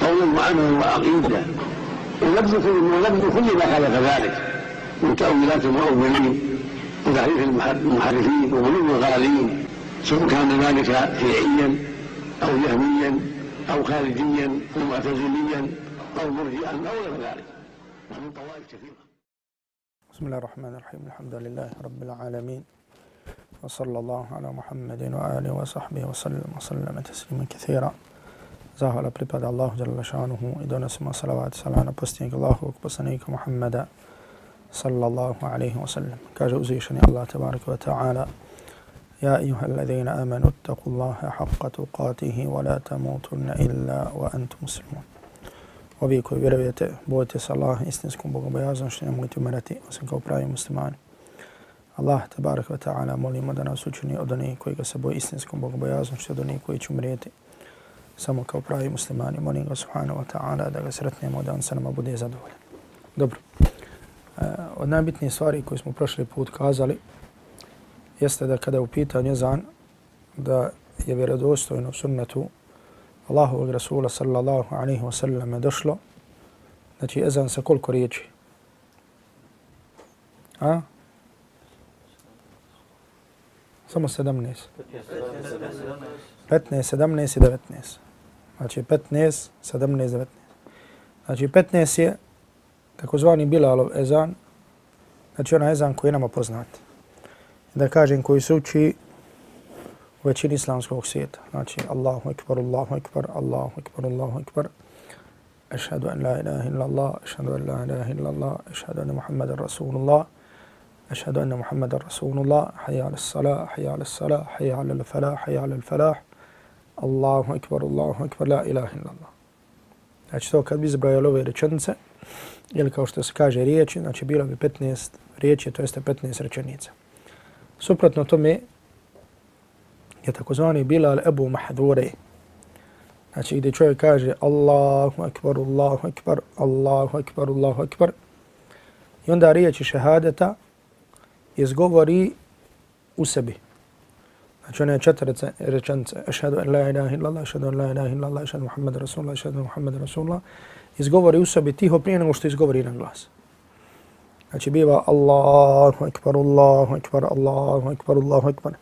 قولا وعملا وعقيده ولبس كل ما خالف ذلك. من تأويلات المؤولين وتحريف المحرفين وغلو الغالين سواء كان ذلك شيعيا أو جهميا أو خارجيا أو معتزليا أو مرجئا أو غير ذلك. ومن طوائف كثيرة. بسم الله الرحمن الرحيم. الحمد لله رب العالمين. وصلى الله على محمد وآله وصحبه وسلم وسلم تسليما كثيرا. Zahvala pripada Allahu dželle šanuhu i donosimo salavat i salam na posljednjeg Allahu poslanika Muhameda sallallahu alejhi ve sellem. Kaže uzvišeni Allah tabaraka ve ta'ala Ja ijuha alladhina amanu taqullaha haqqa tuqatihi wa la tamutunna illa wa antum muslimun. Ovi koji vjerujete, bojte se Allah istinskom bogobojazom što ne umirati osim kao pravi muslimani. Allah tabaraka wa ta'ala molimo da nas učini od onih koji ga se boje istinskom bogobojazom što od onih koji će umrijeti samo kao pravi muslimani. Molim ga subhanahu wa ta'ala da ga sretnemo, da on sa nama bude zadovoljan. Dobro. E, od najbitnije stvari koje smo prošli put kazali jeste da kada je u pitanju zan da je vjerodostojno sunnetu Allahovog Rasula sallallahu alaihi wa sallam je došlo znači ezan sa koliko riječi? A? Samo 17. 15, 17 i 19. Znači 15, 17, 19. Znači 15 je takozvani Bilalov ezan, znači onaj ezan koji je nama poznat. Da kažem koji se uči u većini islamskog svijeta. Znači Allahu ekbar, Allahu ekbar, Allahu ekbar, Allahu ekbar. Ašhadu an la ilaha illa Allah, ašhadu an la ilaha illa Allah, ašhadu anna Muhammadan Rasulullah, ašhadu anna Muhammadan Rasulullah, hayya ala salah, hayya ala salah, hayya ala falah, hayya ala falah. Allahu ekbar, Allahu ekbar, la ilaha illallah. Znači to kad bi zbrojali ove rečenice, ili kao što se kaže riječi, znači bilo bi 15 riječi, to jeste 15 rečenica. Suprotno tome je takozvani Bilal Ebu Mahdure. Znači gdje čovjek kaže Allahu ekbar, Allahu ekbar, Allahu ekbar, Allahu ekbar. I onda riječi šehadeta izgovori u sebi. Znači one četiri rečenice. Ašhadu an la ilaha illallah, ašhadu an la ilaha illallah, ašhadu Muhammed Rasulullah, ašhadu Muhammed Rasulullah. Izgovori u sebi tiho prije nego što izgovori na glas. Znači biva Allahu akbar, Allahu akbar, Allahu akbar, Allahu akbar.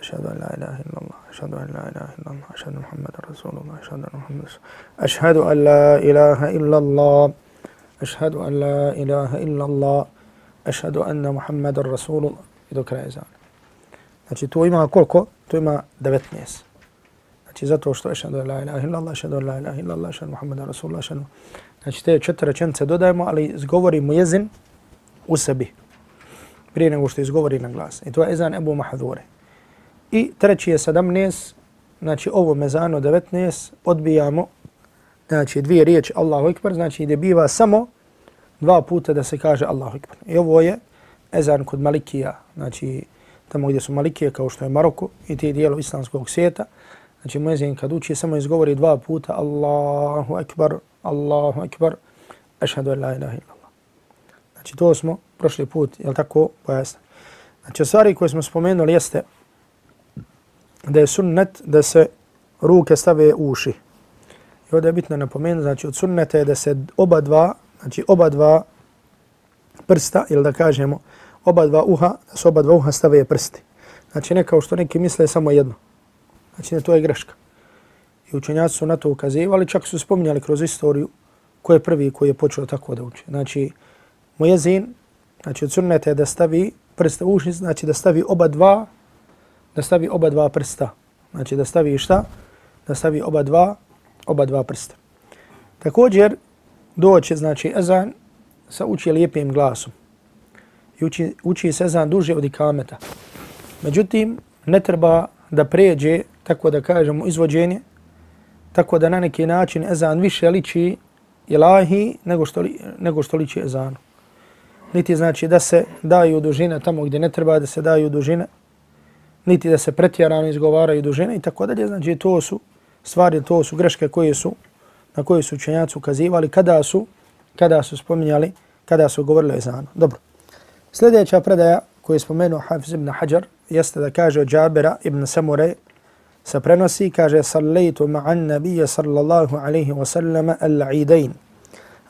Ašhadu an la ilaha illallah, ašhadu an la ilaha illallah, ašhadu Muhammed Rasulullah, ašhadu Muhammed Rasulullah. Ašhadu an la ilaha illallah, ašhadu an la ilaha illallah, ašhadu anna Muhammed Rasulullah. I do kraja zana. Znači to ima koliko? To ima 19. Znači zato što je šadu la ilaha illallah, šadu la ilaha illallah, šadu Muhammeda Rasulullah, šadu. Znači te četiri rečenice dodajemo, ali izgovorimo jezin u sebi. Prije nego što izgovori na glas. I to je ezan Ebu Mahadure. I treći je 17, znači ovo mezano 19, odbijamo, znači dvije riječi Allahu Ekber, znači gdje biva samo dva puta da se kaže Allahu Ekber. I ovo je ezan kod Malikija, znači tamo gdje su Malikije kao što je Maroko i ti dijelo islamskog svijeta. Znači muezin kad uči samo izgovori dva puta Allahu akbar, Allahu akbar, ašhadu an la ilaha illallah. Znači to smo prošli put, je tako, pojasno. Znači stvari koje smo spomenuli jeste da je sunnet da se ruke stave u uši. I ovdje je bitno napomenuti, znači od sunneta je da se oba dva, znači oba dva prsta, ili da kažemo, oba dva uha, da su oba dva uha stave prsti. Znači ne kao što neki misle samo jedno. Znači ne, to je greška. I učenjaci su na to ukazivali, čak su spominjali kroz istoriju ko je prvi koji je počeo tako da uči. Znači, mujezin, znači od sunneta je da stavi prste u uši, znači da stavi oba dva, da stavi oba dva prsta. Znači da stavi šta? Da stavi oba dva, oba dva prsta. Također, doće, znači, ezan sa uči lijepim glasom i uči, uči se duže od ikameta. Međutim, ne treba da pređe, tako da kažemo, izvođenje, tako da na neki način ezan više liči ilahi nego što, li, nego što liči ezanu. Niti znači da se daju dužine tamo gdje ne treba da se daju dužine, niti da se pretjerano izgovaraju dužine i tako dalje. Znači to su stvari, to su greške koje su, na koje su učenjaci ukazivali kada su, kada su spominjali, kada su govorili o ezanu. Dobro. Sljedeća predaja koju je spomenuo Hafiz ibn Hajar jeste da kaže od Džabira ibn Samure se prenosi, kaže Sallaitu ma'an nabija sallallahu alaihi wa sallam al-idain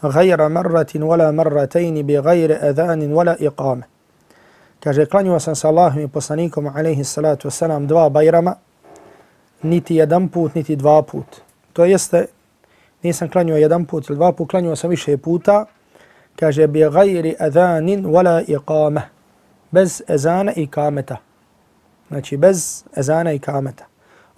gajra marratin wala marratain bi gajri adhanin wala iqame. Kaže, klanjuo sam sa Allahom i poslanikom alaihi salatu wasalam dva bajrama, niti jedan put, niti dva put. To jeste, nisam klanjuo jedan put ili dva put, klanjuo sam više puta, kaže, bi gajri adhanin wala iqama. Bez ezana i kameta. Znači, bez ezana i kameta.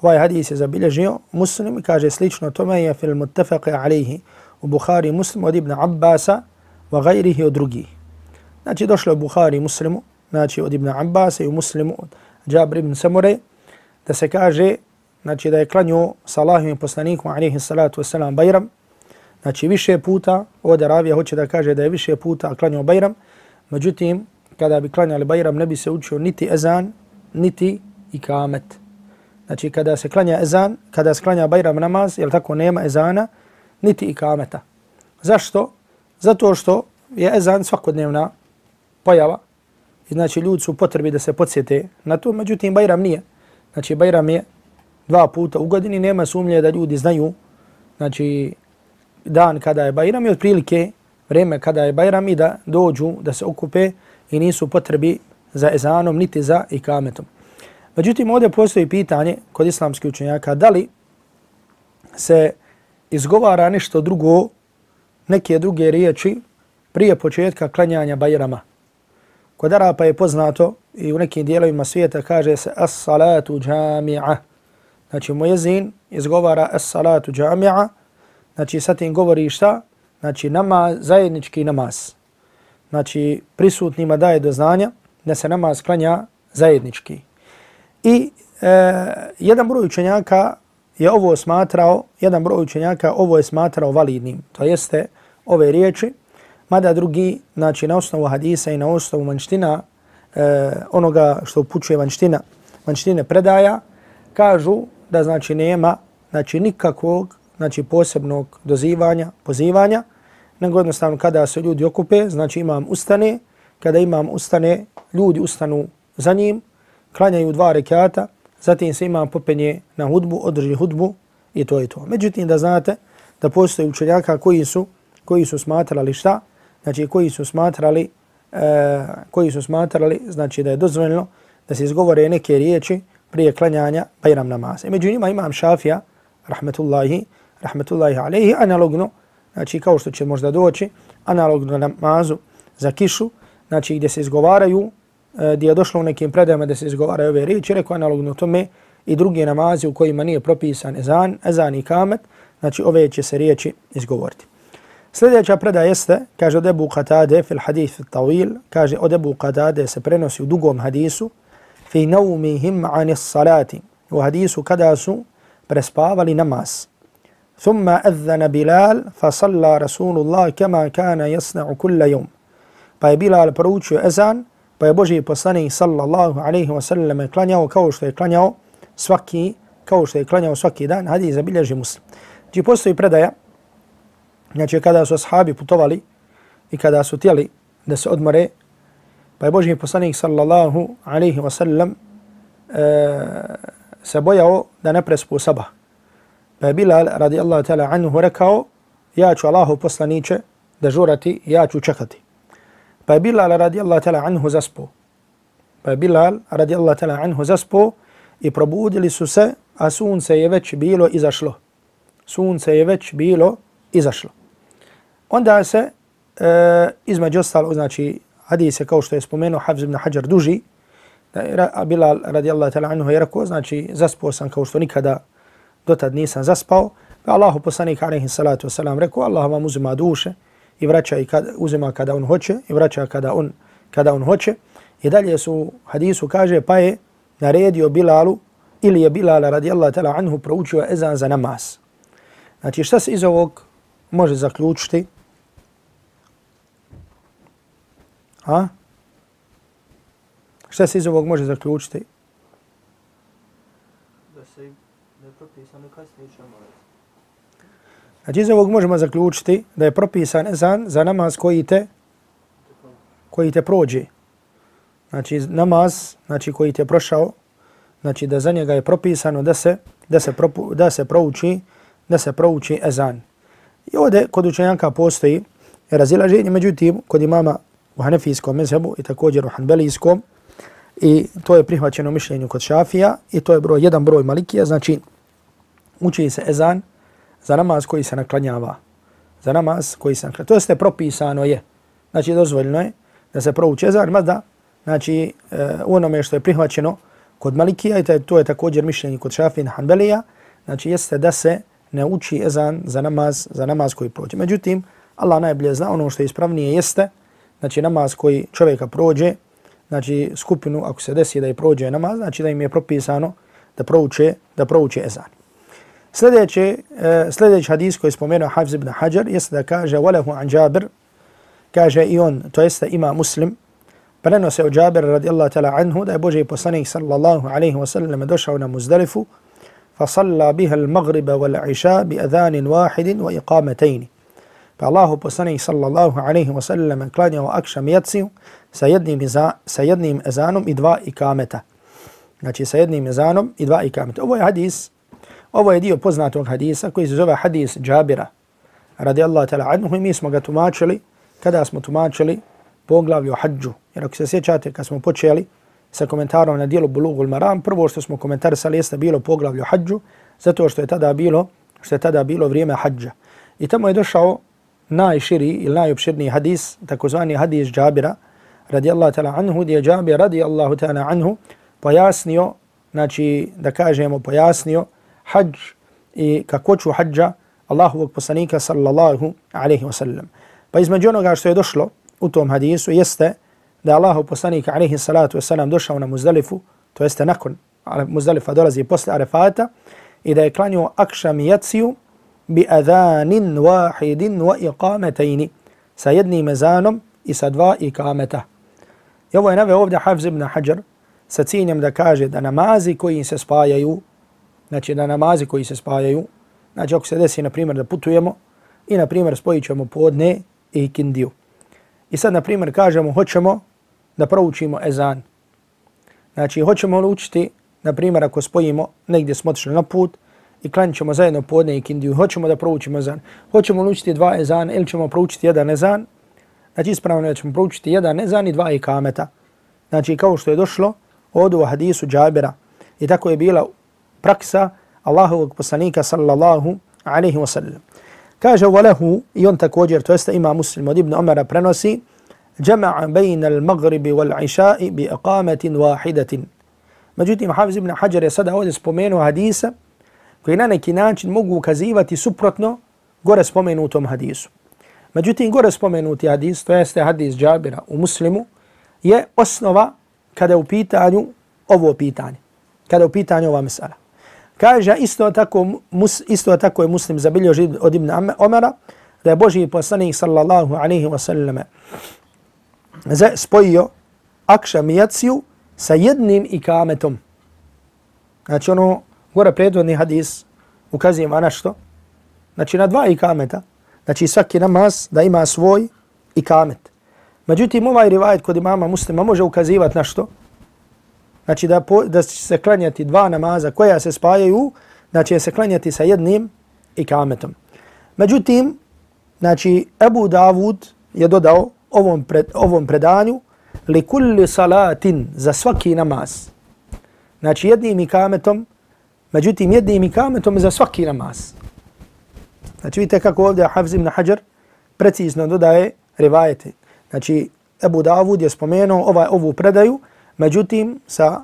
Ovaj hadis je zabilježio muslim, kaže slično tome je fil muttafaqi alaihi u Bukhari muslim od Ibn Abbasa wa gajrihi od drugih. Znači, došlo je Bukhari muslimu, znači od Ibn Abbasa i u muslimu od Jabir ibn Samure, da se kaže, znači da je klanio sa Allahom i poslanikom alaihi salatu wasalam Bajram, znači više puta, ovdje Ravija hoće da kaže da je više puta klanjao Bajram, međutim, kada bi klanjali Bajram ne bi se učio niti ezan, niti ikamet. Znači kada se klanja ezan, kada se klanja Bajram namaz, jel tako nema ezana, niti ikameta. Zašto? Zato što je ezan svakodnevna pojava. I znači ljudi su potrebi da se podsjete na to, međutim Bajram nije. Znači Bajram je dva puta u godini, nema sumnje da ljudi znaju znači dan kada je Bajram i otprilike vreme kada je Bajram i da dođu da se okupe i nisu potrebi za ezanom niti za ikametom. Međutim, ovdje postoji pitanje kod islamskih učenjaka da li se izgovara nešto drugo, neke druge riječi prije početka klanjanja Bajrama. Kod Arapa je poznato i u nekim dijelovima svijeta kaže se as-salatu džami'a. Znači, mojezin izgovara as-salatu džami'a. Znači, sa tim govori šta? Znači, nama, zajednički namaz. Znači, prisutnima daje do znanja da se namaz klanja zajednički. I e, jedan broj učenjaka je ovo smatrao, jedan broj učenjaka ovo je smatrao validnim. To jeste ove riječi, mada drugi, znači na osnovu hadisa i na osnovu manština, e, onoga što upućuje manština, manštine predaja, kažu da znači nema znači nikakvog znači posebnog dozivanja, pozivanja, nego jednostavno kada se ljudi okupe, znači imam ustane, kada imam ustane, ljudi ustanu za njim, klanjaju dva rekata, zatim se imam popenje na hudbu, održi hudbu i to je to. Međutim, da znate da postoje učenjaka koji su, koji su smatrali šta? Znači, koji su smatrali, e, koji su smatrali, znači da je dozvoljeno da se izgovore neke riječi prije klanjanja Bajram namaza. Među njima imam Šafija, rahmetullahi, rahmetullahi alaihi, analogno, znači kao što će možda doći, analogno namazu za kišu, znači gdje se izgovaraju e, gdje je došlo u nekim predajama da se izgovaraju ove riječi, rekao analogno tome i drugi namazi u kojima nije propisan ezan, ezan i kamet, znači ove će se riječi izgovoriti. Sljedeća predaja jeste, kaže od Ebu Qatade fil hadith tawil, kaže od Ebu Qatade se prenosi u dugom hadisu, fi naumihim anis salati, u hadisu kada su prespavali namaz. Thumma adzana Bilal fa salla Rasulullah kama kana yasna'u kulla yawm. Pa je Bilal proučio ezan, pa je Boži poslanik sallallahu alaihi wa sallam klanjao kao što je klanjao svaki, kao što je klanjao svaki dan, hadis zabilježi muslim. Znači postoji predaja, znači kada su ashabi putovali i kada su tijeli da se odmore, pa je Boži poslanik sallallahu alaihi wa sallam e, se bojao da ne prespu sabah. Pa je Bilal radijallahu ta'ala anhu rekao, ja ću Allahu poslaniće dežurati, ja ću čekati. Pa je Bilal radijallahu ta'ala anhu zaspo. Pa je Bilal radijallahu ta'ala anhu zaspo i probudili su se, a sunce je već bilo izašlo. Sunce je već bilo izašlo. Onda se, e, između ostalo, znači, hadise kao što je spomenuo Hafz ibn Hajar duži, da je Bilal radijallahu ta'ala anhu je rekao, znači, zaspo sam kao što nikada dotad nisam zaspao. Pa Allahu poslanik alaihi salatu wasalam rekao, Allah vam uzima duše, i vraća i kada, uzima kada on hoće i vraća kada on, kada on hoće. I dalje su hadisu kaže pa je naredio Bilalu ili je Bilala radijallahu ta'ala anhu proučio ezan za namaz. Znači šta se iz ovog može zaključiti? A? Šta se iz ovog može zaključiti? Da se ne propisano kasnije će namaz. Znači iz ovog možemo zaključiti da je propisan ezan za namaz koji te koji te prođe. Znači namaz, znači koji te prošao, znači da za njega je propisano da se da se propu, da se prouči, da se prouči ezan. I ovdje kod učenjaka postoji razilaženje, međutim kod imama u hanefijskom mezhebu i također u hanbelijskom i to je prihvaćeno mišljenju kod šafija i to je broj jedan broj malikija, znači uči se ezan za namaz koji se naklanjava. Za namaz koji se naklanjava. To jeste propisano je. Znači dozvoljno je da se prouči ezan, mada znači uh, u onome što je prihvaćeno kod Malikija i to je također mišljenje kod Šafin Hanbelija, znači jeste da se ne uči ezan za namaz, za namaz koji prođe. Međutim, Allah najbolje zna ono što je ispravnije jeste, znači namaz koji čovjeka prođe, znači skupinu ako se desi da je prođe namaz, znači da im je propisano da prouče, da prouče ezan. Sljedeći, uh, sljedeći hadis koji je spomenuo Hafiz ibn Hajar jeste da kaže وَلَهُ عَنْ جَابِرْ kaže i on, to jeste ima muslim, prenose od Džabira radijallahu ta'ala anhu da je Boži poslanik sallallahu alaihi wa sallam došao na Muzdalifu fa salla biha al-maghriba wal-isha bi adhanin wahidin wa iqamatayni. Pa Allahu poslanik sallallahu alaihi wa sallam klanjao akšam jaciju sa jednim, sa jednim ezanom i dva ikameta. Znači sa jednim ezanom i dva ikameta. Ovo je hadis, ovo je dio poznatog hadisa koji se zove hadis Džabira radijallahu ta'ala anhu i mi smo ga tumačili kada smo tumačili poglavlje o hađu. Jer ako se sjećate, kad smo počeli sa komentarom na dijelu Bulugul Maram, prvo što smo komentarisali jeste bilo poglavlje o hađu, zato što je tada bilo, što je tada bilo vrijeme hađa. I tamo je došao najširi ili najopširniji hadis, takozvani hadis Džabira, radijallahu ta'ala anhu, gdje je Džabir radijallahu ta'ala anhu pojasnio, znači da kažemo pojasnio hađ i kakoću hađa Allahovog poslanika sallallahu alaihi wa sallam. Pa između onoga što je došlo u tom hadisu jeste da je Allahov poslanik alaihi salatu wasallam došao na Muzdalifu, to jeste nakon Muzdalifa dolazi posle Arefata i da je klanio akšam jaciju bi adhanin wahidin wa iqametajni sa jednim ezanom i sa dva ikameta. I ovo je nave ovdje Hafz ibn Hajar sa ciljem da kaže da namazi koji se spajaju, znači da namazi koji se spajaju, znači ako se desi na primjer da putujemo i na primjer spojit ćemo podne i kindiju. I sad, na primjer, kažemo, hoćemo da proučimo ezan. Znači, hoćemo li učiti, na primjer, ako spojimo, negdje smo otišli na put i klanit ćemo zajedno podne i kindiju, hoćemo da proučimo ezan. Hoćemo li učiti dva ezana ili ćemo proučiti jedan ezan. Znači, ispravno je da ćemo proučiti jedan ezan i dva ikameta. Znači, kao što je došlo od u hadisu Džabira. I tako je bila praksa Allahovog poslanika sallallahu alaihi wa sallam. Kaže walahu i on također, to jeste ima muslim od Ibn Omara prenosi, jama'a بين al-maghribi wal-iša'i bi wahidatin. Međutim, Hafiz ibn Hajar je sada ovdje spomenuo hadisa koji na neki način mogu ukazivati suprotno gore spomenutom hadisu. Međutim, gore spomenuti hadis, to jeste hadis Džabira u muslimu, je osnova kada je u pitanju ovo pitanje. Kada je u pitanju ova mesela. Kaže isto tako, mus, isto tako je muslim zabilježi od Ibn Omara da je Boži poslanik sallallahu alaihi wa sallam spojio akšam i jaciju sa jednim ikametom. Znači ono, gore predvodni hadis ukazuje na što? Znači na dva ikameta. Znači svaki namaz da ima svoj ikamet. Međutim, ovaj rivajet kod imama muslima može ukazivati na što? Znači da, po, da će se klanjati dva namaza koja se spajaju, da će se klanjati sa jednim ikametom. Međutim, znači Abu Davud je dodao ovom, pred, ovom predanju li kulli salatin za svaki namaz. Znači jednim ikametom, međutim jednim ikametom za svaki namaz. Znači vidite kako ovdje Hafz ibn Hajar precizno dodaje rivajete. Znači Abu Davud je spomenuo ovaj, ovu predaju, međutim sa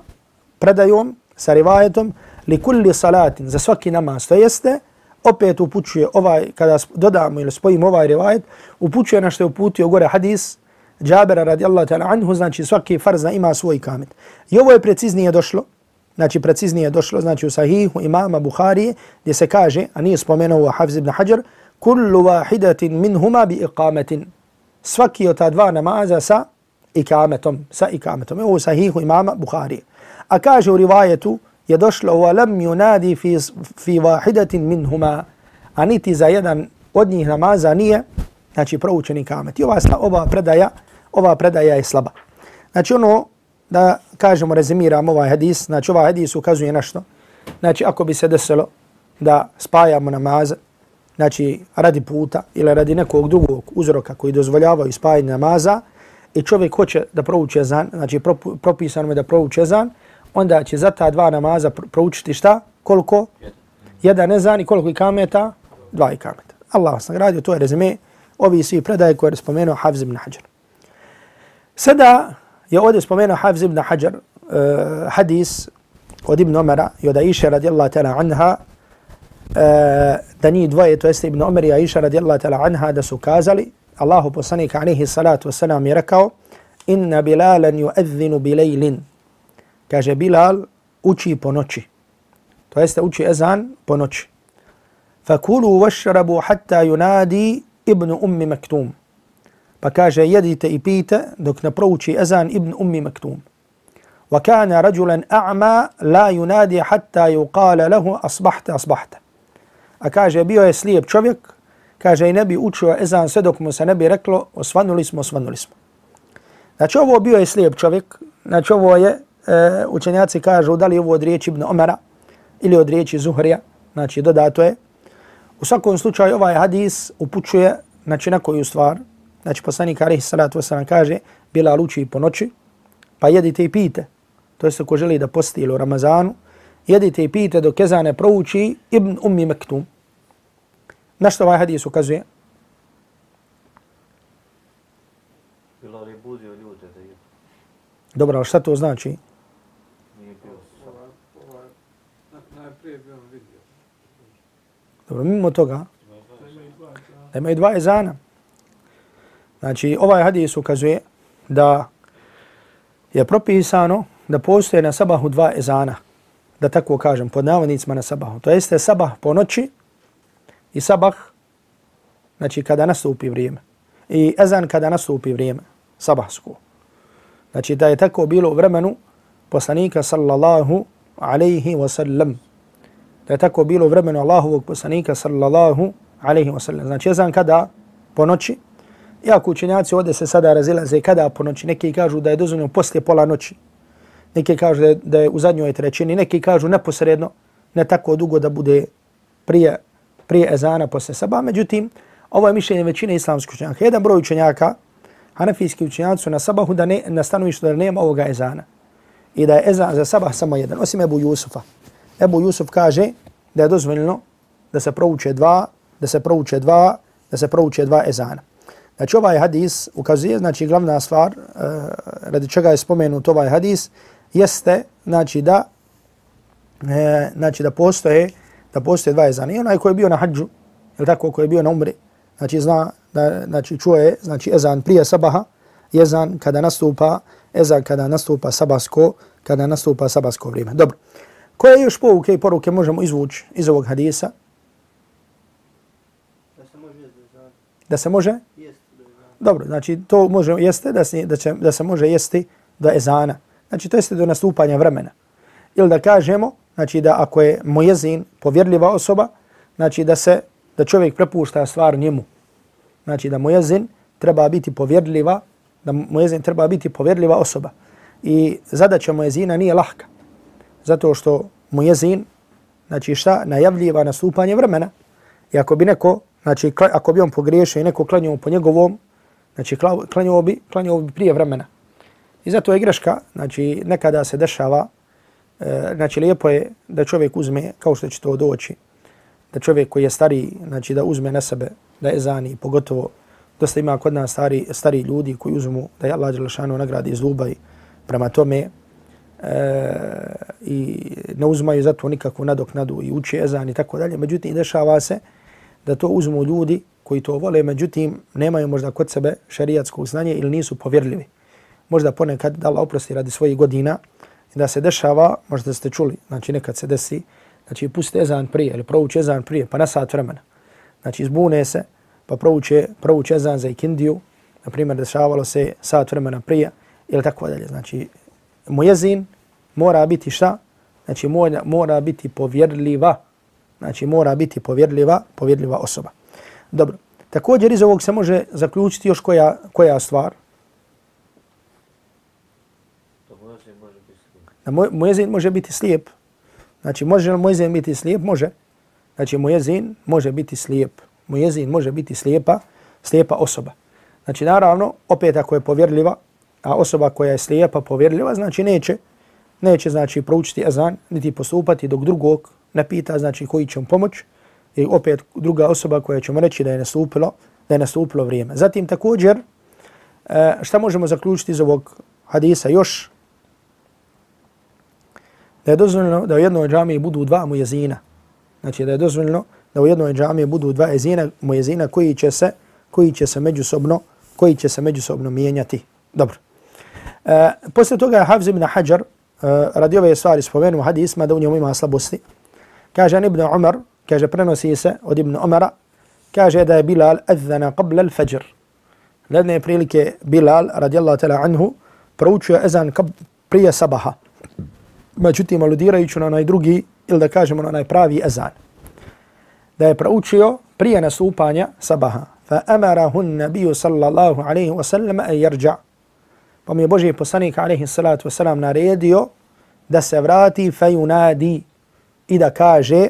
predajom, sa rivajetom, li kulli salatin, za svaki namaz, to jeste, opet upućuje ovaj, kada dodamo ili spojimo ovaj rivajet, upućuje na što je uputio gore hadis Džabera radijallahu ta'ala anhu, znači svaki farz ima svoj kamet. I ovo je preciznije došlo, znači preciznije došlo, znači u sahihu imama Buharije, gdje se kaže, a nije spomenuo Hafiz ibn Hajar, kullu wahidatin minhuma bi iqametin. Svaki od ta dva namaza sa ikametom, sa ikametom. Ovo u sahihu imama Bukhari. A kaže u rivajetu, je došlo u lam yunadi fi fi wahidatin minhuma niti za jedan od njih namaza nije znači proučeni ikamet. I ova ova predaja, ova predaja je slaba. Znači ono da kažemo rezimiramo ovaj hadis, znači ovaj hadis ukazuje na što. Znači ako bi se desilo da spajamo namaz, znači radi puta ili radi nekog drugog uzroka koji dozvoljavaju spajanje namaza i čovjek hoće da prouči ezan, znači propisano je da prouči ezan, onda će za ta dva namaza proučiti šta? Koliko? Jedan ezan i koliko ikameta? Dva ikameta. Allah vas nagradio, to je rezime ovi svi predaje koje je spomenuo Hafiz ibn Hajar. Sada je ovdje spomenuo Hafiz ibn Hajar uh, hadis od Ibn Omara i od Aisha radijallahu ta'ala anha uh, da nije dvoje, to jeste Ibn Omer i Aisha radijallahu ta'ala anha da su kazali Allahu poslanik alihi salatu wasalam je rekao inna bilalan yu'adhinu bilejlin kaže Bilal uči po noći. To jeste uči ezan po noći. Fakulu vašrabu hatta yunadi ibn ummi maktum. Pa kaže jedite i pite dok ne prouči ezan ibn ummi maktum. Wa kana rajulan a'ma la yunadi hatta yuqala lahu asbahta asbahta. A kaže bio je slijep čovjek, kaže i ne bi učio ezan sve dok mu se ne bi reklo osvanuli smo, osvanuli smo. Znači ovo bio je slijep čovjek, znači ovo je e, učenjaci kažu da li ovo od riječi Ibn Omara ili od riječi Zuhrija, znači dodato je. U svakom slučaju ovaj hadis upućuje znači, na koju stvar, znači poslanik Arihi Salatu Wasalam kaže bila luči po noći, pa jedite i pite, to jest ko želi da posti ili u Ramazanu, jedite i pite dok ezane prouči Ibn Ummi Mektum. Na što ovaj hadis ukazuje? Bilo li budio ljude da je... Dobro, ali šta to znači? Dobro, mimo toga, da imaju dva ezana. Znači, ovaj hadis ukazuje da je propisano da postoje na sabahu dva ezana, da tako kažem, pod navodnicima na sabahu. To jeste sabah po noći i sabah, znači kada nastupi vrijeme. I ezan kada nastupi vrijeme, sabahsko. Znači da je tako bilo u vremenu poslanika sallallahu alaihi wa sallam da je tako bilo u vremenu Allahovog poslanika sallallahu alaihi wa sallam. Znači, ezan kada po noći, iako učenjaci ovdje se sada razilaze kada po noći, neki kažu da je dozvoljeno poslije pola noći, neki kažu da je, da je u zadnjoj trećini, neki kažu neposredno, ne tako dugo da bude prije, prije ezana posle saba. Međutim, ovo je mišljenje većine islamskih učenjaka. Jedan broj učenjaka, hanefijski učenjaci su na sabahu da ne, na stanovištu da nema ovoga ezana. I da je ezan za sabah samo jedan, osim Ebu Jusufa. Ebu Jusuf kaže da je dozvoljeno da se prouče dva, da se prouče dva, da se prouče dva ezana. Znači ovaj hadis ukazuje, znači glavna stvar uh, radi čega je spomenut ovaj hadis jeste znači da e, znači da postoje da postoje dva ezana. I onaj koji je bio na hadžu, ili tako koji je bio na umri, znači zna da znači čuje znači ezan prije sabaha, ezan kada nastupa, ezan kada nastupa sabasko, kada nastupa sabasko vrijeme. Dobro. Koje još pouke i poruke možemo izvući iz ovog hadisa? Da se može jesti Da se može? Jesti Dobro, znači to može jeste da se, da, će, da se može jesti do ezana. Znači to jeste do nastupanja vremena. Ili da kažemo, znači da ako je mojezin povjerljiva osoba, znači da se da čovjek prepušta stvar njemu. Znači da mojezin treba biti povjerljiva, da mojezin treba biti povjerljiva osoba. I zadaća mojezina nije lahka zato što mojezin, znači šta, najavljiva nastupanje vremena. I ako bi neko, znači ako bi on pogriješio i neko klanio po njegovom, znači klanio bi, klanio bi prije vremena. I zato je greška, znači nekada se dešava, E, znači lijepo je da čovjek uzme, kao što će to doći, da čovjek koji je stari, znači da uzme na sebe, da je zani, pogotovo dosta ima kod nas stari, stari ljudi koji uzmu da je Allah Đelešanu nagradi iz Dubaj prema tome, e, i ne uzmaju za to nikakvu nadoknadu i uče ezan i tako dalje. Međutim, dešava se da to uzmu ljudi koji to vole, međutim, nemaju možda kod sebe šerijatsko znanje ili nisu povjerljivi. Možda ponekad, da Allah oprosti radi svojih godina, i da se dešava, možda ste čuli, znači nekad se desi, znači pusti ezan prije ili prouči ezan prije, pa na sat vremena. Znači zbune se, pa prouče, prouče ezan za ikindiju, na primjer dešavalo se sat vremena prije, ili tako dalje. Znači, mujezin mora biti šta? Znači, mora, mora biti povjerljiva. Znači, mora biti povjerljiva, povjerljiva osoba. Dobro. Također iz ovog se može zaključiti još koja, koja stvar. Da mujezin može biti slijep. Znači, može li mujezin biti slijep? Može. Znači, mujezin može biti slijep. Mujezin može biti slijepa, slijepa osoba. Znači, naravno, opet ako je povjerljiva, a osoba koja je slijepa, povjerljiva, znači neće, neće znači proučiti azan, niti postupati dok drugog ne pita, znači koji će mu pomoć, i opet druga osoba koja će mu reći da je nastupilo, da je nastupilo vrijeme. Zatim također, e, šta možemo zaključiti iz ovog hadisa još? Da je dozvoljeno da u jednoj džamiji budu dva mujezina. Znači da je dozvoljeno da u jednoj džamiji budu dva jezina, mujezina koji će se, koji će se međusobno, koji će se međusobno mijenjati. Dobro. E, posle toga je Hafz ibn Hajar e, radi ove stvari spomenuo hadisma da u njemu ima slabosti. Kaže Ibn Umar, kaže prenosi se od Ibn Umara, kaže da je Bilal adzana qabla al-fajr. Ledne prilike Bilal radijallahu ta'ala anhu proučio ezan prije sabaha. Međutim, aludirajući na onaj drugi, ili da kažemo na onaj pravi ezan. Da je proučio prije nastupanja sabaha. Fa amarahu nabiju sallallahu alaihi wa sallam a yarja' pa mi je Boži poslanik alaihi salatu wasalam naredio da se vrati fa yunadi i da kaže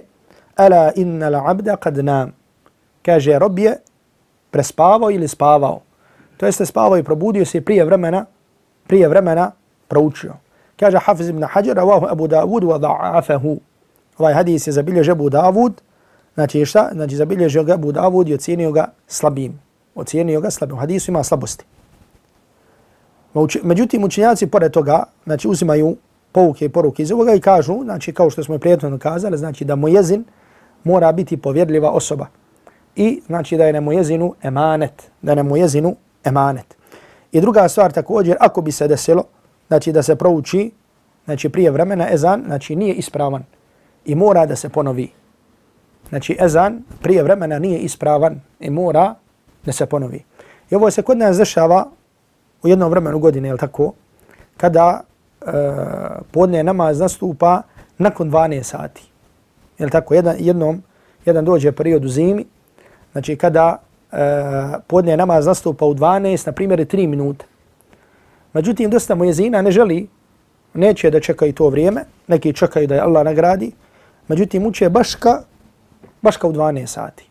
ala inna l'abda kad nam. Kaže, rob je prespavao ili spavao. To jeste spavao i probudio se prije vremena, prije vremena proučio. Kaže Hafiz ibn Hajar, ravahu Abu Dawud wa da'afahu. Ovaj hadis je zabilježio Abu Dawud, znači šta? Znači zabilježio ga Abu Dawud i ocjenio ga slabim. Ocjenio ga slabim. Hadisu ima slabosti. Međutim, učenjaci pored toga, znači uzimaju pouke i poruke iz ovoga i kažu, znači kao što smo prijetno kazali, znači da mojezin mora biti povjerljiva osoba. I znači da je na mojezinu emanet, da je na mojezinu emanet. I druga stvar također, ako bi se desilo, znači da se prouči, znači prije vremena ezan, znači nije ispravan i mora da se ponovi. Znači ezan prije vremena nije ispravan i mora da se ponovi. I ovo se kod nas dešava u jednom vremenu godine, je tako, kada e, podne namaz nastupa nakon 12 sati. Je tako, jedan, jednom, jedan dođe period u zimi, znači kada e, podne namaz nastupa u 12, na primjer, 3 minuta. Međutim, dosta mu jezina ne želi, neće da čekaju to vrijeme, neki čekaju da je Allah nagradi, međutim, uče baš ka, baš ka u 12 sati.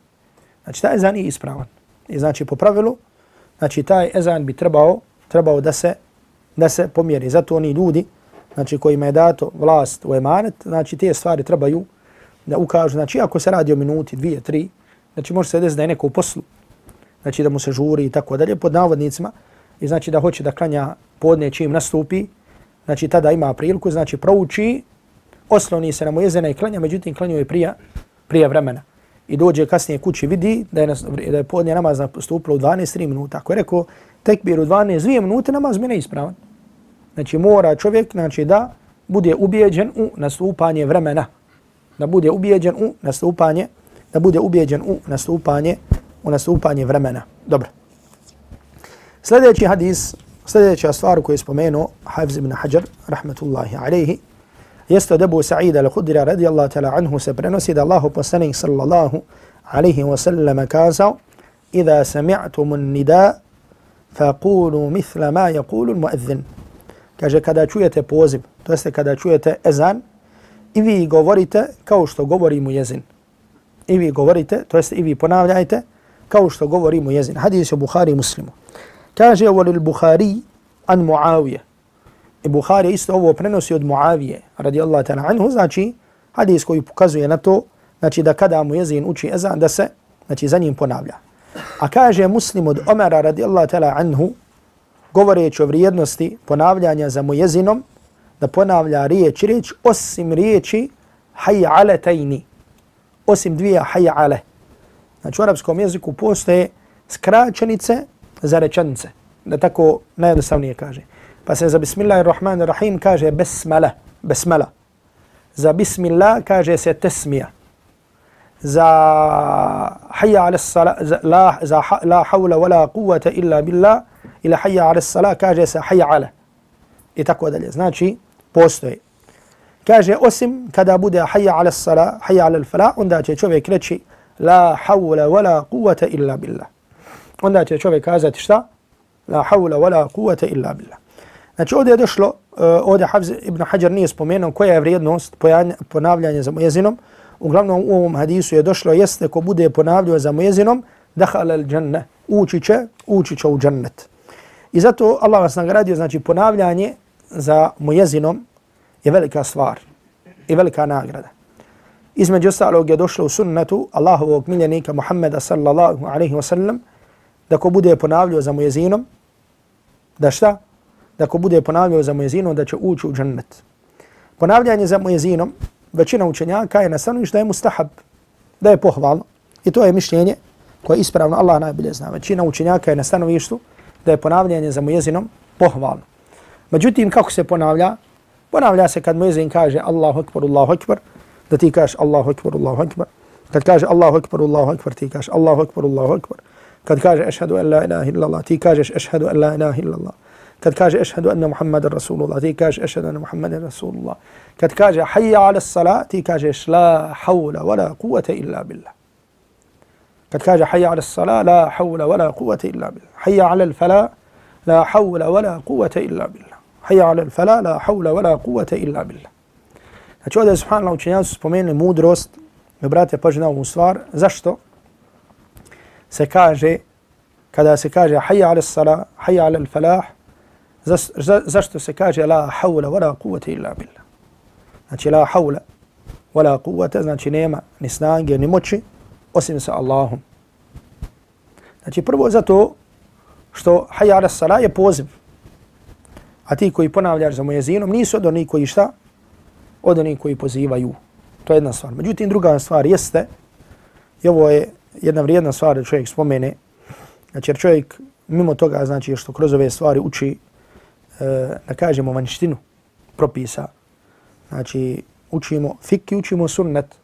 Znači, taj ezan je ispravan. I znači, po pravilu, znači, taj ezan bi trebao trebao da se da se pomjeri. Zato oni ljudi, znači kojima je dato vlast u emanet, znači te stvari trebaju da ukažu. Znači ako se radi o minuti, dvije, tri, znači može se desiti da je neko u poslu, znači da mu se žuri i tako dalje, pod navodnicima, i znači da hoće da klanja podne čim nastupi, znači tada ima priliku, znači prouči, osloni se na mujezena i klanja, međutim klanjuje prija, prije vremena i dođe kasnije kući vidi da je, da je podne namaz nastupilo u 12-3 minuta. Ako je rekao tekbir u 12-2 minute, namaz mi ne ispravan. Znači mora čovjek znači, da bude ubijeđen u nastupanje vremena. Da bude ubijeđen u nastupanje da bude ubijeđen u nastupanje u nastupanje vremena. Dobro. Sljedeći hadis, sljedeća stvar koju je spomenuo Hafiz ibn Hajar, rahmetullahi alaihi, jeste od Ebu Sa'ida al-Khudira radijallahu ta'ala anhu se prenosi da Allahu poslanik sallallahu alaihi wa sallam kazao Iza sami'tumu nida faqulu mithla ma yaqulu mu'adhin. Kaže kada čujete poziv, to jeste kada čujete ezan, i vi govorite kao što govori mu jezin. I vi govorite, to jeste i vi ponavljajte kao što govori mu jezin. Hadis je Bukhari muslimu. Kaže volil Bukhari an Muavije. I Bukhari isto ovo prenosi od Muavije, radijallahu ta'ala anhu, znači hadis koji pokazuje na to, znači da kada mu jezin uči ezan, da se znači, za njim ponavlja. A kaže muslim od Omara radijallahu ta'ala anhu, govoreći o vrijednosti ponavljanja za mu jezinom, da ponavlja riječ, riječ osim riječi hayya ale tajni, osim dvije hayya ale. Znači u arapskom jeziku postoje skraćenice za rečenice, da tako najjednostavnije kaže. Pa se za bismillahirrahmanirrahim kaže besmala, besmala. Za bismillah kaže se tesmija. Za hayya ala sala, za la, za ha, la hawla wala quwata illa billah, ila hayya ala sala kaže se hayya ala. I tako dalje. Znači, postoji. Kaže, osim kada bude hayya ala sala, hayya ala fala, onda će čovjek reći la hawla wala quwata illa billah. Onda će čovjek kazati šta? La hawla wala quwwata illa billah. Znači ovdje je došlo, uh, ovdje Hafz ibn Hajar nije spomenuo koja je vrijednost ponavljanja za mujezinom. Uglavnom u ovom hadisu je došlo jeste ko bude ponavljao za mujezinom, dahala al džanne, ući će, ući će u džennet. I zato Allah vas nagradio, znači ponavljanje za mujezinom je velika stvar i velika nagrada. Između ostalog je došlo u sunnetu Allahovog miljenika Muhammeda sallallahu alaihi wa sallam da ko bude ponavljao za mujezinom, da šta? Da ko bude ponavljao za mujezinom da će ući u džennet. Ponavljanje za mujezinom, većina učenjaka je na stanovišta da je mustahab, da je pohvalno. I to je mišljenje koje je ispravno Allah najbolje zna. Većina učenjaka je na stanovištu da je ponavljanje za mujezinom pohvalno. Međutim, kako se ponavlja? Ponavlja se kad mujezin kaže Allahu akbar, Allahu akbar, da ti kažeš Allahu akbar, Allahu akbar. Kad kaže Allahu akbar, Allahu akbar, ti kažeš Allahu akbar, Allahu akbar. Kad kaže ašhadu an la ilaha illallah, ti kažeš ašhadu an la ilaha illallah. Kad kaže ašhadu anna Muhammadan Rasulullah, ti kažeš ašhadu anna Muhammadan Rasulullah. Kad kaže hayya ala salat, ti kažeš la hawla wala quwwata illa billah. Kad kaže hayya ala salat, la hawla wala quwwata illa billah. Hayya ala al-fala, la hawla wala quwwata illa billah. Hayya ala al-fala, la hawla wala quwwata illa billah. Znači ovdje je subhanallah učenjaci spomenuli mudrost, brate pažnje na ovu stvar, zašto? Se kaže, kada se kaže hayya ala sala, hayya ala falah, zašto se kaže la hawla wala kuvvete illa billah. Znači la hawla wala kuvvete, znači nema ni snage ni moći osim sa Allahom. Znači prvo zato što hayya ala sala je poziv. A ti koji ponavljaš za mojezinom nisu od onih koji šta? Od onih koji pozivaju. To je jedna stvar. Međutim, druga stvar jeste, i ovo je jedna vrijedna stvar da čovjek spomene, znači jer čovjek mimo toga, znači što kroz ove stvari uči, e, da kažemo vanštinu propisa, znači učimo fik i učimo sunnet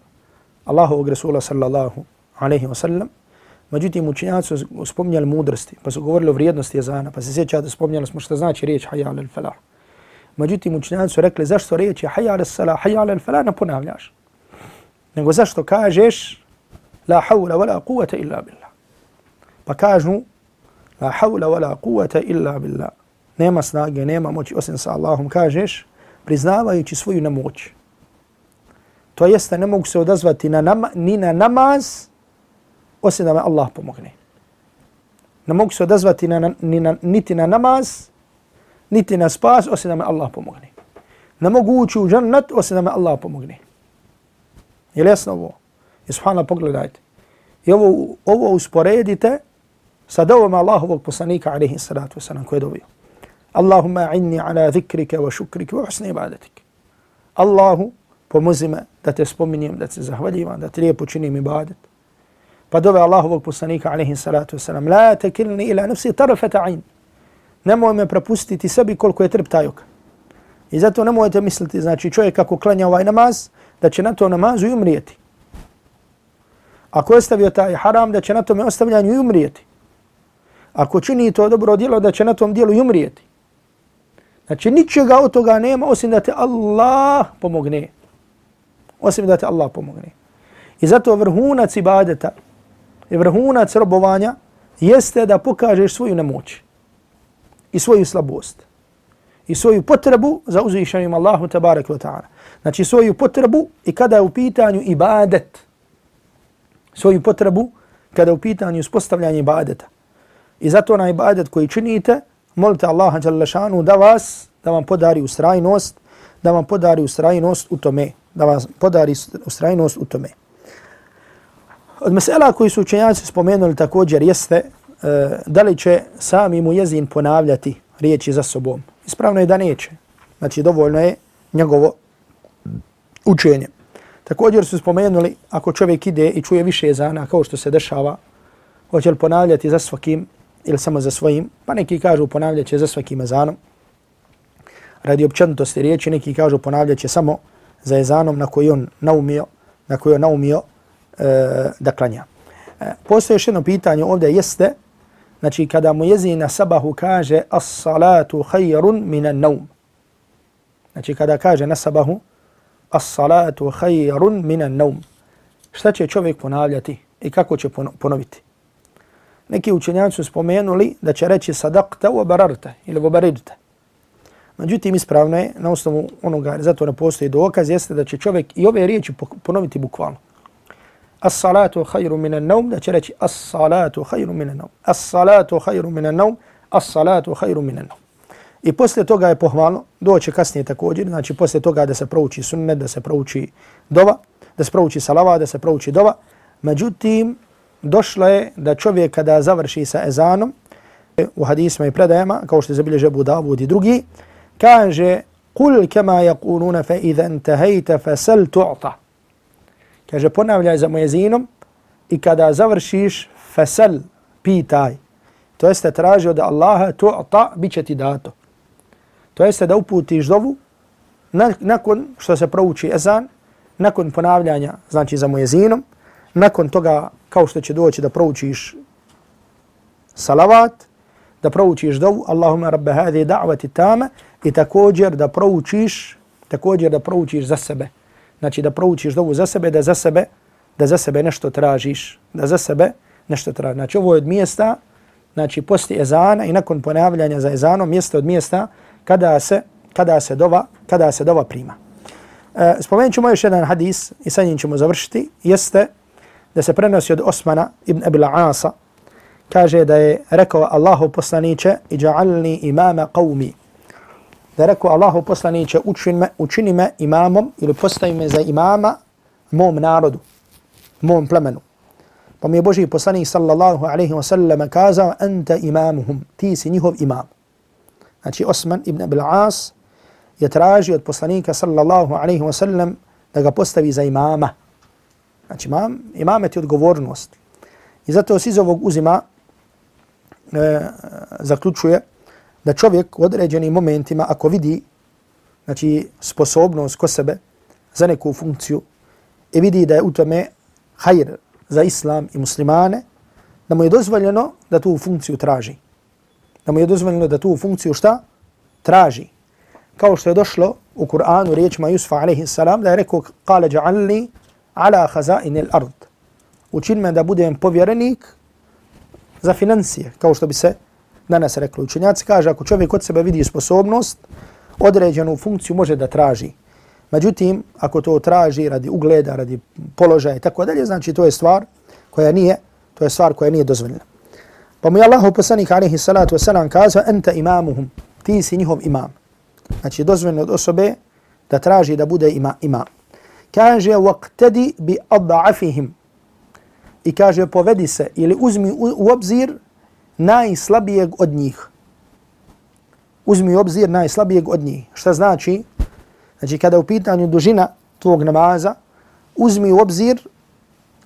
Allahovog Resula sallallahu alaihi wa sallam, međutim učenjaci su spominjali mudrosti, pa su govorili o vrijednosti jezana, pa se sjećate, spomnjali smo što znači riječ hayya al falah. Međutim učenjaci su rekli zašto riječ je hayya al salah, hayya al falah ne ponavljaš, nego zašto kažeš la hawla wala quwwata illa billah. Pa kažu la hawla wala quwwata illa billah. Nema snage, nema moći osim sa Allahom, kažeš, priznavajući svoju nemoć. To jeste, ne mogu se odazvati na nama, ni na namaz, osim da me Allah pomogne. Ne mogu se odazvati na, ni na, niti na namaz, niti na spas, osim da me Allah pomogne. Ne mogu ući u džannat, osim da me Allah pomogne. Je li jasno ovo? I subhanallah pogledajte. I ovo, ovo usporedite sa dovom Allahovog poslanika alaihi salatu wasalam koje je dobio. Allahumma inni ala zikrike wa šukrike wa husni ibadatik. Allahu, pomozi me da te spominjem, da te zahvaljivam, da te lijepo činim ibadet. Pa dove Allahovog poslanika alaihi salatu wasalam. La tekilni ila nafsi tarafata ain. Nemoj me prepustiti sebi koliko je trp tajoka. I zato nemojte misliti, znači čovjek kako klanja ovaj namaz, da će na to namazu i umrijeti ako je ostavio taj haram, da će na tome ostavljanju i umrijeti. Ako čini to dobro djelo, da će na tom djelu i umrijeti. Znači, ničega od toga nema, osim da te Allah pomogne. Osim da te Allah pomogne. I zato vrhunac ibadeta i vrhunac robovanja jeste da pokažeš svoju nemoć i svoju slabost i svoju potrebu za uzvišenim Allahu tabarak wa ta'ala. Znači, svoju potrebu i kada je u pitanju ibadet svoju potrebu kada u pitanju uspostavljanje ibadeta. I zato na ibadet koji činite, molite Allaha šanu da vas, da vam podari ustrajnost, da vam podari ustrajnost u tome, da vam podari ustrajnost u tome. Od mesela koji su učenjaci spomenuli također jeste uh, da li će sami mu jezin ponavljati riječi za sobom. Ispravno je da neće. Znači dovoljno je njegovo učenje. Također su spomenuli, ako čovjek ide i čuje više jezana, kao što se dešava, hoće li ponavljati za svakim ili samo za svojim, pa neki kažu ponavljat će za svakim jezanom. radi općenitosti riječi, neki kažu ponavljat će samo za ezanom na koji on naumio, na koji on naumio e, da klanja. E, postoje još jedno pitanje ovdje jeste, znači kada mu jezi na sabahu kaže as-salatu khayrun minan naum. Znači kada kaže na sabahu as-salatu khayrun minan naum. Šta će čovjek ponavljati i kako će ponoviti? Neki učenjaci su spomenuli da će reći sadaqta wa bararta ili wa barirta. Međutim, ispravno je, na osnovu onoga, zato ne postoji dokaz, jeste da će čovjek i ove riječi ponoviti bukvalno. As-salatu khayru minan naum, da će reći as-salatu khayru minan naum. As-salatu khayru minan naum, as-salatu khayru minan naum. I posle toga je pohvalno, doće kasnije također, znači posle toga da se prouči sunnet, da se prouči dova, da se prouči salava, da se prouči dova. Međutim, došlo je da čovjek kada završi sa ezanom, u hadisma i predajama, kao što je zabilježe Abu Dawud i drugi, kaže, kul kema yakuluna fa idha intahayta fasal tu'ta. Kaže, ponavljaj za mojezinom i kada završiš, fasal, pitaj. To jeste traži od Allaha tu'ta, bit će ti dato. To jeste da uputiš dovu nakon što se prouči ezan, nakon ponavljanja, znači za mujezinom, nakon toga kao što će doći da proučiš salavat, da proučiš dovu, Allahumma rabbe hadi da'vati tama, i također da proučiš, također da proučiš za sebe. Znači da proučiš dovu za sebe, da za sebe, da za sebe nešto tražiš, da za sebe nešto tražiš. Znači ovo je od mjesta, znači posti ezana i nakon ponavljanja za ezanom, mjesto od mjesta kada se, kada se dova, kada se dova prima. E, spomenut ćemo još jedan hadis i sa njim ćemo završiti, jeste da se prenosi od Osmana ibn Abila Asa, kaže da je rekao Allahu poslaniće i ja'alni imama qawmi. Da je rekao Allahu poslaniće učini me, učini me imamom ili postavi me za imama mom narodu, mom plemenu. Pa mi je Boži poslanik sallallahu alaihi wa sallam kazao anta imamuhum, ti si njihov imam. Znači Osman ibn Abil As je tražio od poslanika sallallahu alaihi wa sallam da ga postavi za imama. Znači, imam, imamet je odgovornost. I zato se iz ovog uzima e, zaključuje da čovjek u određenim momentima, ako vidi znači, sposobnost ko sebe za neku funkciju i vidi da je u tome hajr za islam i muslimane, da mu je dozvoljeno da tu funkciju traži. Da mu je dozvoljeno da tu funkciju šta? Traži. Kao što je došlo u Kur'anu riječima Jusufa a.s. da je rekao, kale ja'alni ala khazain al-ard. Učin me da budem povjerenik za financije, kao što bi se danas reklo. Učenjaci kaže, ako čovjek od sebe vidi sposobnost, određenu funkciju može da traži. Međutim, ako to traži radi ugleda, radi položaja i tako dalje, znači to je stvar koja nije, to je stvar koja nije dozvoljena. Pa mu je Allahu poslanik alaihi salatu wasalam kazao, enta imamuhum, ti si njihov imam. Znači dozvoljeno od osobe da traži da bude ima, imam. Kaže waqtadi bi ad'afihim. I kaže povedi se ili uzmi u obzir najslabijeg od njih. Uzmi u obzir najslabijeg od njih. Šta znači? Znači kada u pitanju dužina tvog namaza uzmi u obzir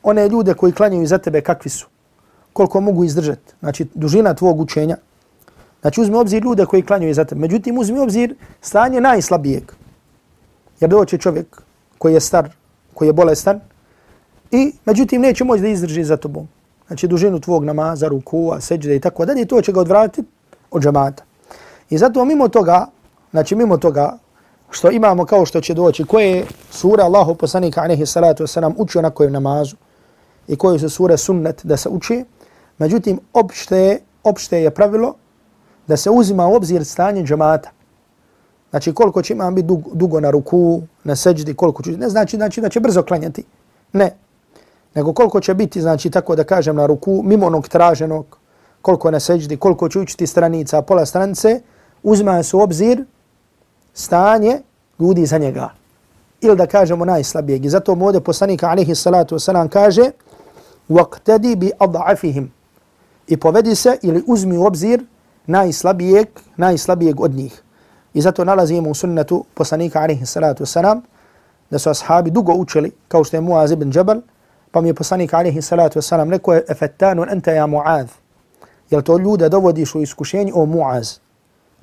one ljude koji klanjaju za tebe kakvi su koliko mogu izdržati znači dužina tvog učenja znači uzmi u obzir ljude koji klanjaju za tebe međutim uzmi u obzir stanje najslabijeg jer doće čovjek koji je star, koji je bolestan i međutim neće moći da izdrži za tobom. Znači dužinu tvog namaza, rukua, seđde i tako dalje, to će ga odvratiti od džamata. I zato mimo toga, znači mimo toga što imamo kao što će doći, koje je sura Allahu poslanika alaihi salatu wasalam učio na kojem namazu i koje su sure sunnet da se uči, međutim opšte, opšte je pravilo da se uzima u obzir stanje džamata. Znači koliko će imam biti dugo, dugo na ruku, na seđdi, koliko će, ne znači, znači da će brzo klanjati. Ne. Nego koliko će biti, znači tako da kažem, na ruku, mimo onog traženog, koliko na seđdi, koliko će učiti stranica, pola stranice, uzma se u obzir stanje ljudi za njega. Ili da kažemo najslabijeg. I zato mu ovdje poslanika alaihi salatu wasalam kaže وَقْتَدِ بِأَضْعَفِهِمْ I povedi se ili uzmi u obzir najslabijeg, najslabijeg od njih. I zato nalazimo u sunnetu poslanika alaihi salatu wasalam da su ashabi dugo učili kao što je Muaz ibn Jabal, pa mi je poslanik alaihi salatu wasalam rekao je efettanun enta ja Muaz. Jel to ljude dovodiš u iskušenju o Muaz?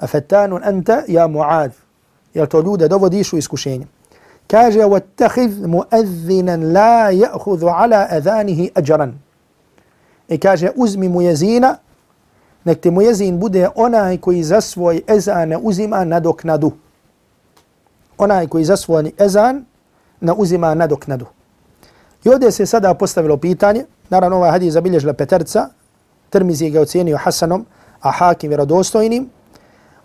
Efettanun enta ja Muaz. jer to ljude dovodiš u iskušenje. Kaže, وَاتَّخِذْ مُؤَذِّنًا لَا يَأْخُذُ عَلَى أَذَانِهِ أَجَرًا I kaže, uzmi mu jezina, nek ti mu jezin bude onaj koji za svoj ezan ne uzima nadoknadu. Onaj koji za svoj ezan ne uzima nadoknadu. I ovdje se sada postavilo pitanje, naravno ovaj hadis zabilježila peterca, Tirmizi ga ocjenio Hasanom, a Hakim vjerodostojnim,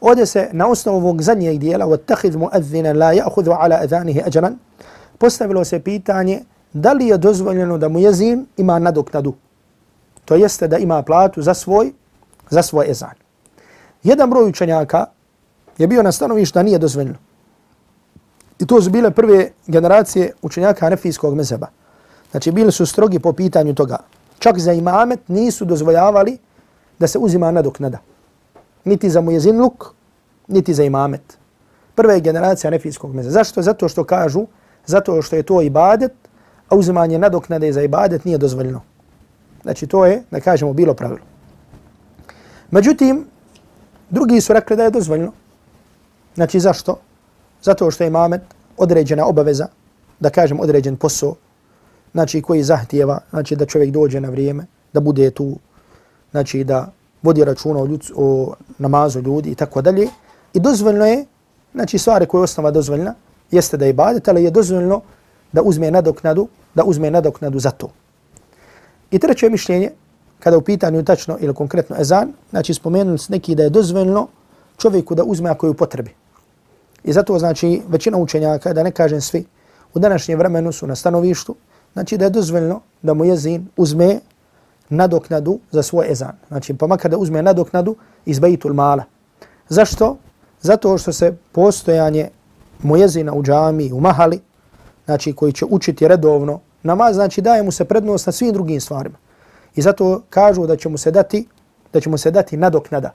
Ovdje se na osnovu ovog zadnjeg dijela وَتَّخِذْ مُؤَذِّنًا لَا يَأْخُذُ عَلَى أَذَانِهِ أَجْرًا postavilo se pitanje da li je dozvoljeno da mu jezin ima nadoknadu. To jeste da ima platu za svoj, za svoj ezan. Jedan broj učenjaka je bio na stanovištu da nije dozvoljeno. I to su bile prve generacije učenjaka Hanefijskog mezeba. Znači bili su strogi po pitanju toga. Čak za imamet nisu dozvoljavali da se uzima nadoknada niti za mujezin luk, niti za imamet. Prva je generacija Hanefijskog mezeba. Zašto? Zato što kažu, zato što je to ibadet, a uzimanje nadoknade za ibadet nije dozvoljeno. Znači to je, da kažemo, bilo pravilo. Međutim, drugi su rekli da je dozvoljeno. Znači zašto? Zato što je imamet određena obaveza, da kažem određen posao, znači koji zahtijeva, znači da čovjek dođe na vrijeme, da bude tu, znači da vodi računa o, ljud, o namazu ljudi i tako dalje. I dozvoljno je, znači stvari koje je osnova dozvoljna, jeste da je ibadet, ali je dozvoljno da uzme nadoknadu, da uzme nadoknadu za to. I treće mišljenje, kada u pitanju tačno ili konkretno ezan, znači spomenuli se neki da je dozvoljno čovjeku da uzme ako je u potrebi. I zato znači većina učenjaka, da ne kažem svi, u današnjem vremenu su na stanovištu, znači da je dozvoljno da mu jezin uzme nadoknadu za svoj ezan. Znači, pa makar da uzme nadoknadu iz bejtul mala. Zašto? Zato što se postojanje mujezina u džami, u mahali, znači koji će učiti redovno namaz, znači daje mu se prednost na svim drugim stvarima. I zato kažu da će mu se dati, da će mu se dati nadoknada.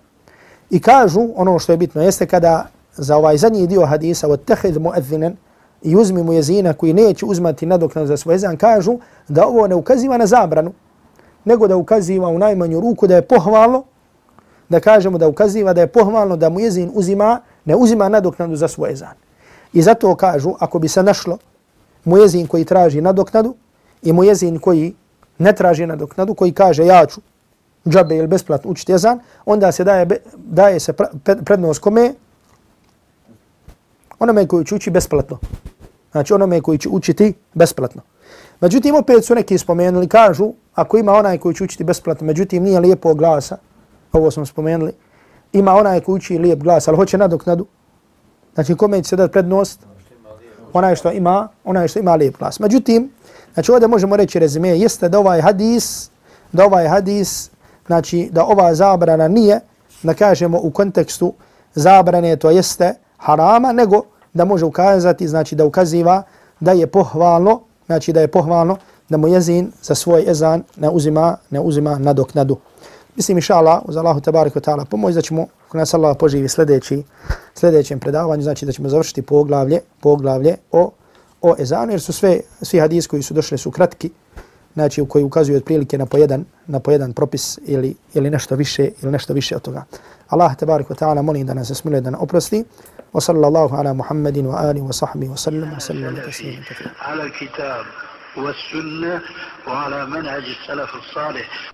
I kažu, ono što je bitno, jeste kada za ovaj zadnji dio hadisa od tehid muadzinen i uzmi mu jezina koji neće uzmati nadoknadu za svoj ezan, kažu da ovo ne ukaziva na zabranu, nego da ukaziva u najmanju ruku da je pohvalno, da kažemo da ukaziva da je pohvalno da mu jezin uzima, ne uzima nadoknadu za svoj ezan. I zato kažu, ako bi se našlo mujezin koji traži nadoknadu i mujezin koji ne traži nadoknadu, koji kaže ja ću džabe ili besplatno učiti jezan, onda se daje, daje se prednost kome? Onome koji će uči besplatno. Znači onome koji će učiti besplatno. Međutim, opet su neki spomenuli, kažu, ako ima onaj koji će učiti besplatno, međutim nije lijepo glasa, ovo smo spomenuli, ima onaj koji uči lijep glas, ali hoće nadoknadu, znači kome će se dati prednost? Onaj što ima, onaj što ima lijep glas. Međutim, znači ovdje možemo reći rezime, jeste da ovaj hadis, da ovaj hadis, znači da ova zabrana nije, da kažemo u kontekstu zabrane to jeste harama, nego da može ukazati, znači da ukaziva da je pohvalno, znači da je pohvalno da mu jezin za svoj ezan ne uzima, ne uzima nadoknadu. Mislim, inša Allah, uz Allahu tabarik wa ta'ala pomoć da ćemo, ako nas Allah poživi sljedeći, sljedećem predavanju, znači da ćemo završiti poglavlje, poglavlje o, o ezanu, jer su sve, svi hadis koji su došli su kratki, znači u koji ukazuju otprilike na pojedan, na pojedan propis ili, ili nešto više, ili nešto više od toga. Allah tabarik wa ta'ala molim da nas smiluje da nas oprosti. وصلى الله على محمد وآله وصحبه وسلم وسلم تسليما كثيرا على الكتاب والسنة وعلى منهج السلف الصالح